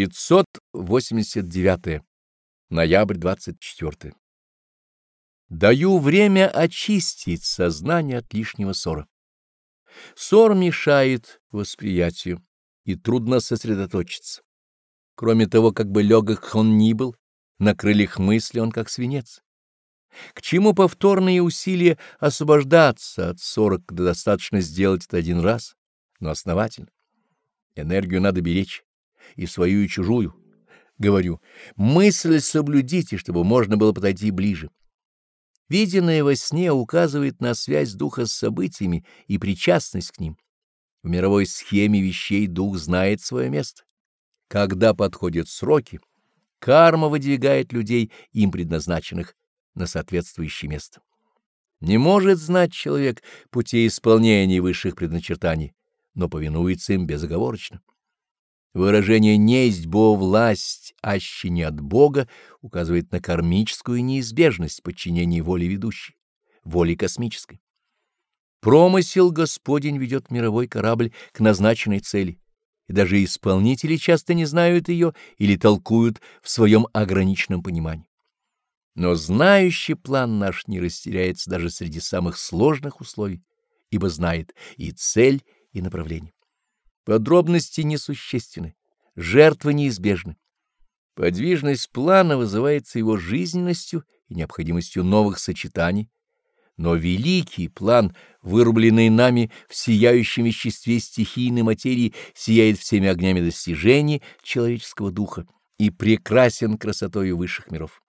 589. Ноябрь 24. Даю время очистить сознание от лишнего ссора. Ссор мешает восприятию, и трудно сосредоточиться. Кроме того, как бы легок он ни был, на крыльях мысли он как свинец. К чему повторные усилия освобождаться от ссора, когда достаточно сделать это один раз, но основательно? Энергию надо беречь, и свою, и чужую. Говорю, мысль соблюдите, чтобы можно было подойти ближе. Виденное во сне указывает на связь духа с событиями и причастность к ним. В мировой схеме вещей дух знает свое место. Когда подходят сроки, карма выдвигает людей, им предназначенных, на соответствующее место. Не может знать человек путей исполнения высших предначертаний, но повинуется им безоговорочно. Выражение «несть бо власть, аще не от Бога» указывает на кармическую неизбежность подчинения воле ведущей, воле космической. Промысел Господень ведет мировой корабль к назначенной цели, и даже исполнители часто не знают ее или толкуют в своем ограниченном понимании. Но знающий план наш не растеряется даже среди самых сложных условий, ибо знает и цель, и направление. Подробности несущественны, жертвы неизбежны. Подвижность плана вызывается его жизненностью и необходимостью новых сочетаний, но великий план, вырубленный нами в сияющем веществе стихийной материи, сияет всеми огнями достижений человеческого духа и прекрасен красотою высших миров.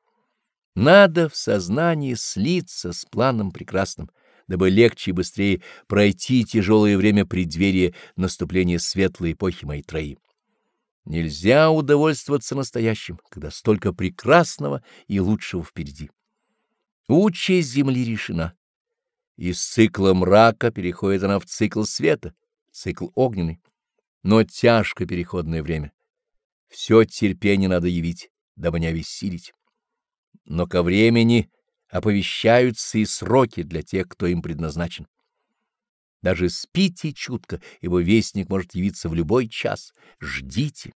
Надо в сознании слиться с планом прекрасным, дабы легче и быстрее пройти тяжелое время преддверия наступления светлой эпохи моей трои. Нельзя удовольствоваться настоящим, когда столько прекрасного и лучшего впереди. Участь земли решена. Из цикла мрака переходит она в цикл света, цикл огненный. Но тяжко переходное время. Все терпение надо явить, дабы не обессилить. Но ко времени оповещаются и сроки для тех, кто им предназначен. Даже спите чутко, ибо вестник может явиться в любой час. Ждите.